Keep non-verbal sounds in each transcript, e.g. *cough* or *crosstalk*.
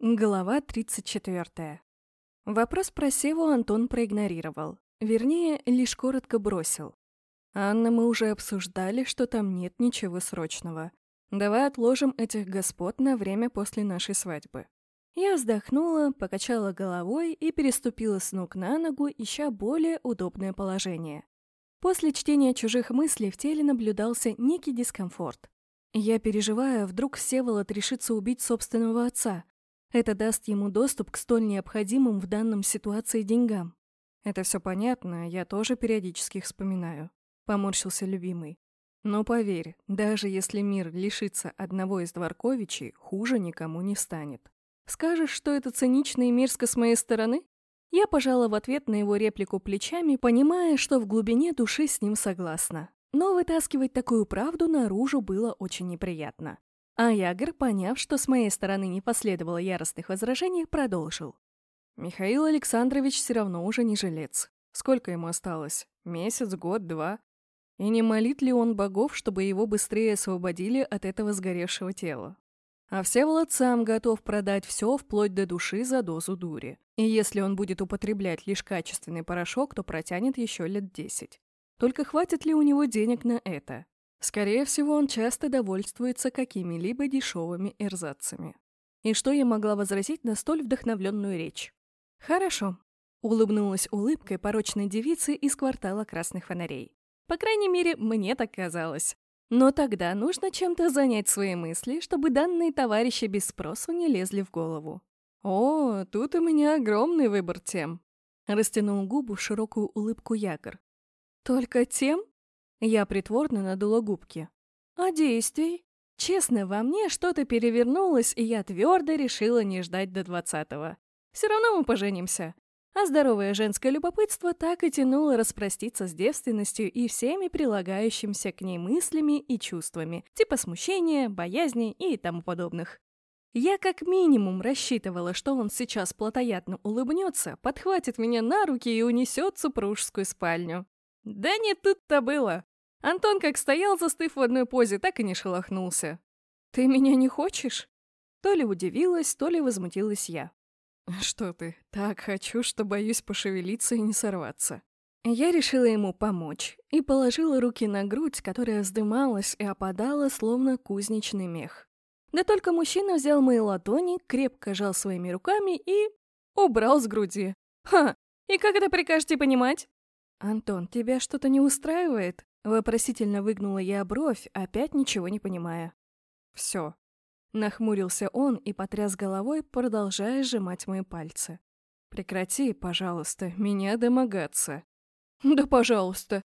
Глава 34. Вопрос про Севу Антон проигнорировал. Вернее, лишь коротко бросил. «Анна, мы уже обсуждали, что там нет ничего срочного. Давай отложим этих господ на время после нашей свадьбы». Я вздохнула, покачала головой и переступила с ног на ногу, ища более удобное положение. После чтения чужих мыслей в теле наблюдался некий дискомфорт. Я переживаю, вдруг Всеволод решится убить собственного отца, это даст ему доступ к столь необходимым в данном ситуации деньгам. Это все понятно, я тоже периодически вспоминаю. Поморщился любимый. Но поверь, даже если мир лишится одного из Дворковичей, хуже никому не станет. Скажешь, что это цинично и мерзко с моей стороны? Я пожала в ответ на его реплику плечами, понимая, что в глубине души с ним согласна. Но вытаскивать такую правду наружу было очень неприятно. А Ягр, поняв, что с моей стороны не последовало яростных возражений, продолжил. Михаил Александрович все равно уже не жилец. Сколько ему осталось? Месяц, год, два? И не молит ли он богов, чтобы его быстрее освободили от этого сгоревшего тела? А Всеволод сам готов продать все вплоть до души за дозу дури. И если он будет употреблять лишь качественный порошок, то протянет еще лет десять. Только хватит ли у него денег на это? Скорее всего, он часто довольствуется какими-либо дешевыми эрзацами. И что я могла возразить на столь вдохновленную речь? «Хорошо», — улыбнулась улыбкой порочной девицы из квартала красных фонарей. «По крайней мере, мне так казалось. Но тогда нужно чем-то занять свои мысли, чтобы данные товарищи без спросу не лезли в голову». «О, тут у меня огромный выбор тем», — растянул губу в широкую улыбку Ягор. «Только тем?» Я притворно надула губки. «А действий?» Честно, во мне что-то перевернулось, и я твердо решила не ждать до двадцатого. Все равно мы поженимся. А здоровое женское любопытство так и тянуло распроститься с девственностью и всеми прилагающимся к ней мыслями и чувствами, типа смущения, боязни и тому подобных. Я как минимум рассчитывала, что он сейчас плотоядно улыбнется, подхватит меня на руки и унесет супружескую спальню. Да не тут-то было. Антон как стоял, застыв в одной позе, так и не шелохнулся. «Ты меня не хочешь?» То ли удивилась, то ли возмутилась я. «Что ты, так хочу, что боюсь пошевелиться и не сорваться». Я решила ему помочь и положила руки на грудь, которая вздымалась и опадала, словно кузнечный мех. Да только мужчина взял мои ладони, крепко жал своими руками и... убрал с груди. «Ха! И как это прикажете понимать?» «Антон, тебя что-то не устраивает?» Вопросительно выгнула я бровь, опять ничего не понимая. «Все». Нахмурился он и потряс головой, продолжая сжимать мои пальцы. «Прекрати, пожалуйста, меня домогаться». «Да пожалуйста».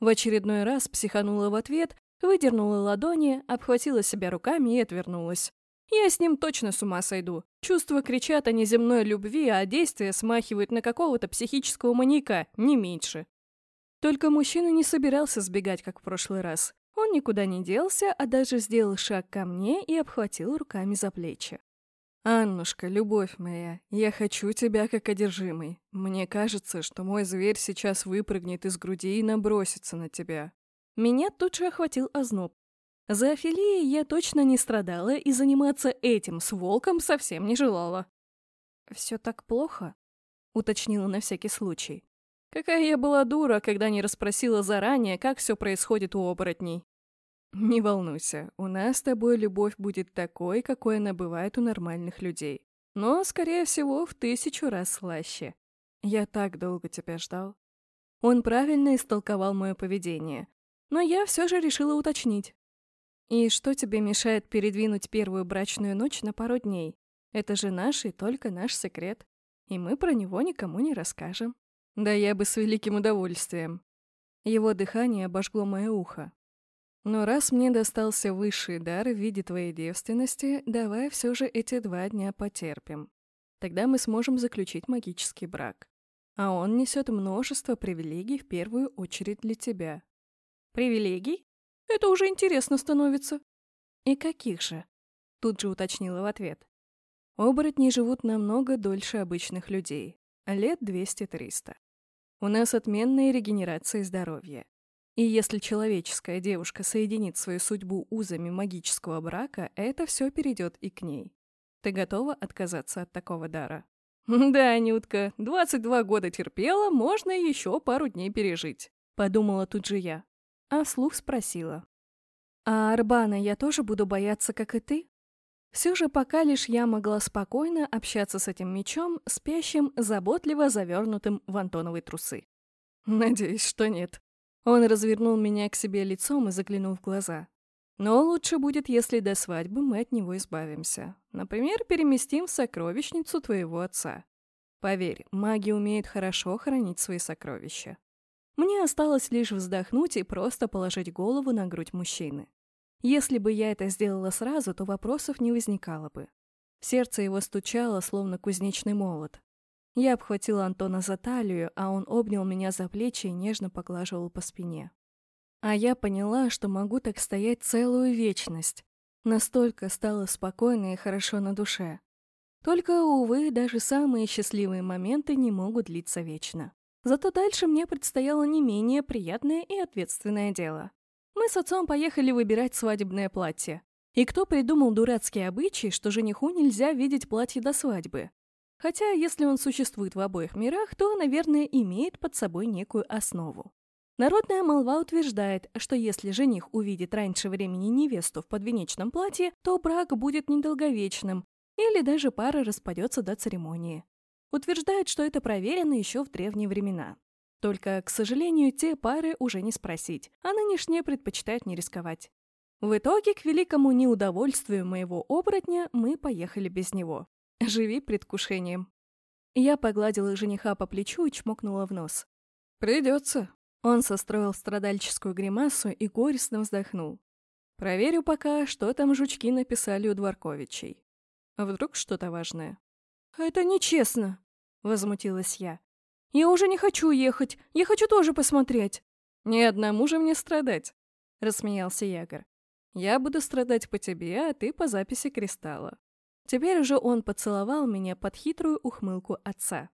В очередной раз психанула в ответ, выдернула ладони, обхватила себя руками и отвернулась. Я с ним точно с ума сойду. Чувства кричат о неземной любви, а действия смахивают на какого-то психического маньяка, не меньше. Только мужчина не собирался сбегать, как в прошлый раз. Он никуда не делся, а даже сделал шаг ко мне и обхватил руками за плечи. «Аннушка, любовь моя, я хочу тебя как одержимый. Мне кажется, что мой зверь сейчас выпрыгнет из груди и набросится на тебя». Меня тут же охватил озноб. За афилией я точно не страдала и заниматься этим с волком совсем не желала. «Все так плохо?» — уточнила на всякий случай. Какая я была дура, когда не расспросила заранее, как все происходит у оборотней. Не волнуйся, у нас с тобой любовь будет такой, какой она бывает у нормальных людей. Но, скорее всего, в тысячу раз слаще. Я так долго тебя ждал. Он правильно истолковал мое поведение. Но я все же решила уточнить. И что тебе мешает передвинуть первую брачную ночь на пару дней? Это же наш и только наш секрет. И мы про него никому не расскажем. Да я бы с великим удовольствием. Его дыхание обожгло мое ухо. Но раз мне достался высший дар в виде твоей девственности, давай все же эти два дня потерпим. Тогда мы сможем заключить магический брак. А он несет множество привилегий в первую очередь для тебя. Привилегий? Это уже интересно становится. И каких же? Тут же уточнила в ответ. Оборотни живут намного дольше обычных людей. Лет 200-300. У нас отменная регенерация здоровья. И если человеческая девушка соединит свою судьбу узами магического брака, это все перейдет и к ней. Ты готова отказаться от такого дара? *laughs* Да, Нютка, 22 года терпела, можно еще пару дней пережить. Подумала тут же я. А вслух спросила. А Арбана я тоже буду бояться, как и ты? Все же пока лишь я могла спокойно общаться с этим мечом, спящим, заботливо завернутым в Антоновые трусы. Надеюсь, что нет. Он развернул меня к себе лицом и заглянул в глаза. Но лучше будет, если до свадьбы мы от него избавимся. Например, переместим в сокровищницу твоего отца. Поверь, маги умеют хорошо хранить свои сокровища. Мне осталось лишь вздохнуть и просто положить голову на грудь мужчины. Если бы я это сделала сразу, то вопросов не возникало бы. Сердце его стучало, словно кузнечный молот. Я обхватила Антона за талию, а он обнял меня за плечи и нежно поглаживал по спине. А я поняла, что могу так стоять целую вечность. Настолько стало спокойно и хорошо на душе. Только, увы, даже самые счастливые моменты не могут длиться вечно. Зато дальше мне предстояло не менее приятное и ответственное дело. Мы с отцом поехали выбирать свадебное платье. И кто придумал дурацкий обычай, что жениху нельзя видеть платье до свадьбы? Хотя, если он существует в обоих мирах, то, наверное, имеет под собой некую основу. Народная молва утверждает, что если жених увидит раньше времени невесту в подвенечном платье, то брак будет недолговечным, или даже пара распадется до церемонии. Утверждают, что это проверено еще в древние времена. Только, к сожалению, те пары уже не спросить, а нынешние предпочитают не рисковать. В итоге, к великому неудовольствию моего оборотня, мы поехали без него. Живи предвкушением. Я погладила жениха по плечу и чмокнула в нос. «Придется». Он состроил страдальческую гримасу и горестно вздохнул. «Проверю пока, что там жучки написали у Дворковичей. Вдруг что-то важное?» «Это нечестно», — возмутилась я. «Я уже не хочу ехать. Я хочу тоже посмотреть». «Не одному же мне страдать», — рассмеялся Ягор. «Я буду страдать по тебе, а ты по записи кристалла». Теперь уже он поцеловал меня под хитрую ухмылку отца.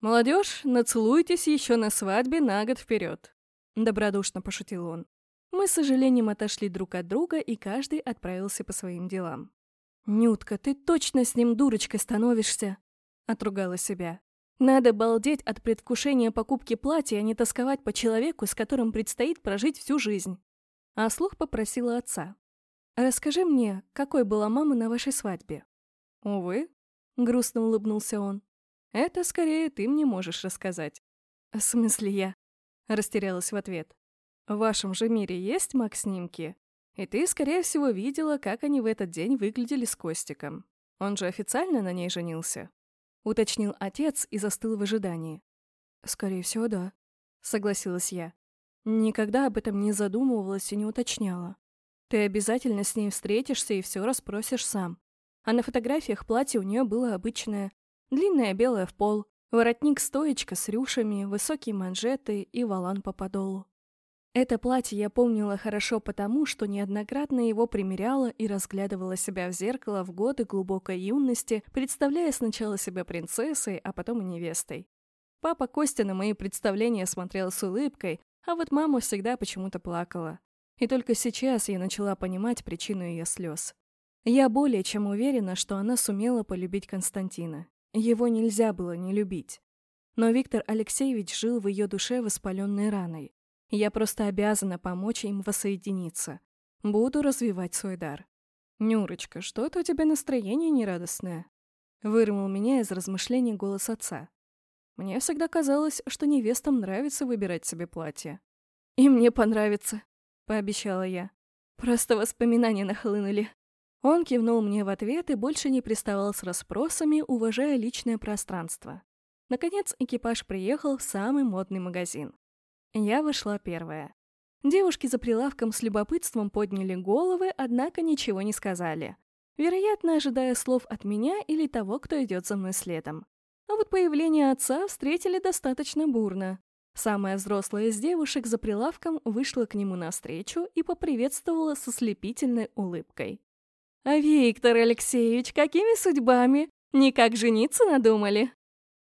«Молодежь, нацелуйтесь еще на свадьбе на год вперед», — добродушно пошутил он. Мы с сожалением отошли друг от друга, и каждый отправился по своим делам. «Нютка, ты точно с ним дурочкой становишься!» — отругала себя. Надо балдеть от предвкушения покупки платья, а не тосковать по человеку, с которым предстоит прожить всю жизнь. А слух попросила отца. «Расскажи мне, какой была мама на вашей свадьбе?» «Увы», — грустно улыбнулся он. «Это скорее ты мне можешь рассказать». «В смысле я?» — растерялась в ответ. «В вашем же мире есть маг-снимки? И ты, скорее всего, видела, как они в этот день выглядели с Костиком. Он же официально на ней женился?» — уточнил отец и застыл в ожидании. «Скорее всего, да», — согласилась я. Никогда об этом не задумывалась и не уточняла. Ты обязательно с ней встретишься и все расспросишь сам. А на фотографиях платье у нее было обычное. Длинное белое в пол, воротник-стоечка с рюшами, высокие манжеты и валан по подолу. Это платье я помнила хорошо потому, что неоднократно его примеряла и разглядывала себя в зеркало в годы глубокой юности, представляя сначала себя принцессой, а потом и невестой. Папа Костя на мои представления смотрел с улыбкой, а вот мама всегда почему-то плакала. И только сейчас я начала понимать причину ее слез. Я более чем уверена, что она сумела полюбить Константина. Его нельзя было не любить. Но Виктор Алексеевич жил в ее душе воспаленной раной. Я просто обязана помочь им воссоединиться. Буду развивать свой дар. «Нюрочка, что-то у тебя настроение нерадостное?» Вырвал меня из размышлений голос отца. Мне всегда казалось, что невестам нравится выбирать себе платье. «И мне понравится», — пообещала я. Просто воспоминания нахлынули. Он кивнул мне в ответ и больше не приставал с расспросами, уважая личное пространство. Наконец экипаж приехал в самый модный магазин. Я вошла первая. Девушки за прилавком с любопытством подняли головы, однако ничего не сказали. Вероятно, ожидая слов от меня или того, кто идет за мной следом. А вот появление отца встретили достаточно бурно. Самая взрослая из девушек за прилавком вышла к нему навстречу и поприветствовала со слепительной улыбкой. «А Виктор Алексеевич, какими судьбами? Никак жениться надумали?»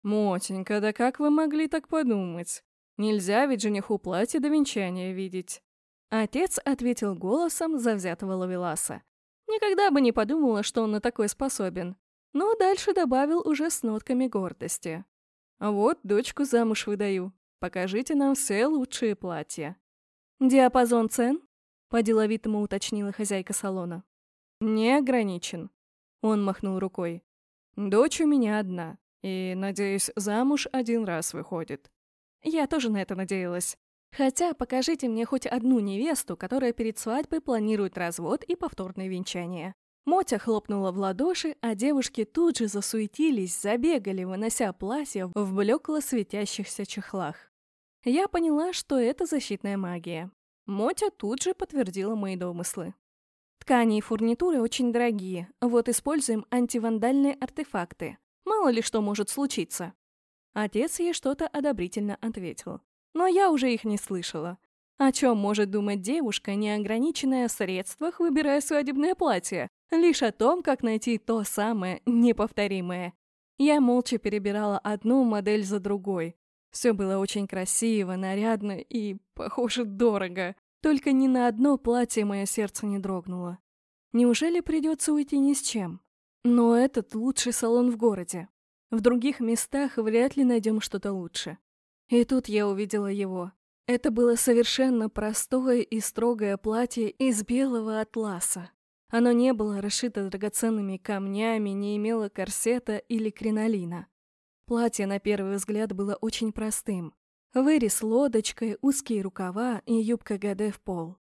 «Мотенька, да как вы могли так подумать? Нельзя ведь жениху платье до венчания видеть. Отец ответил голосом завзятого ловеласа. Никогда бы не подумала, что он на такой способен. но дальше добавил уже с нотками гордости. «Вот дочку замуж выдаю. Покажите нам все лучшие платья». «Диапазон цен?» — по-деловитому уточнила хозяйка салона. «Не ограничен», — он махнул рукой. «Дочь у меня одна, и, надеюсь, замуж один раз выходит». Я тоже на это надеялась. Хотя покажите мне хоть одну невесту, которая перед свадьбой планирует развод и повторное венчание. Мотя хлопнула в ладоши, а девушки тут же засуетились, забегали, вынося платья в блекло светящихся чехлах. Я поняла, что это защитная магия. Мотя тут же подтвердила мои домыслы. Ткани и фурнитуры очень дорогие, вот используем антивандальные артефакты. Мало ли что может случиться. Отец ей что-то одобрительно ответил. Но я уже их не слышала. О чем может думать девушка, неограниченная в средствах, выбирая свадебное платье? Лишь о том, как найти то самое неповторимое. Я молча перебирала одну модель за другой. Все было очень красиво, нарядно и, похоже, дорого. Только ни на одно платье мое сердце не дрогнуло. Неужели придется уйти ни с чем? Но этот лучший салон в городе. В других местах вряд ли найдем что-то лучше. И тут я увидела его. Это было совершенно простое и строгое платье из белого атласа. Оно не было расшито драгоценными камнями, не имело корсета или кринолина. Платье, на первый взгляд, было очень простым. Вырез лодочкой, узкие рукава и юбка Гаде в пол.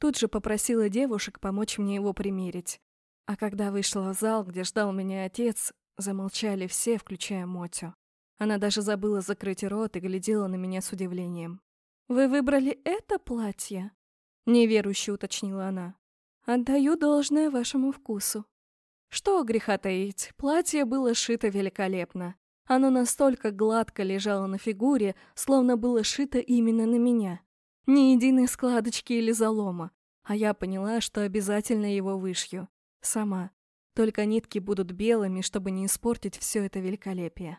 Тут же попросила девушек помочь мне его примерить. А когда вышла в зал, где ждал меня отец, замолчали все, включая Мотю. Она даже забыла закрыть рот и глядела на меня с удивлением. «Вы выбрали это платье?» — неверующе уточнила она. Отдаю должное вашему вкусу. Что греха таить, платье было шито великолепно. Оно настолько гладко лежало на фигуре, словно было шито именно на меня. Ни единой складочки или залома. А я поняла, что обязательно его вышью. Сама. Только нитки будут белыми, чтобы не испортить все это великолепие.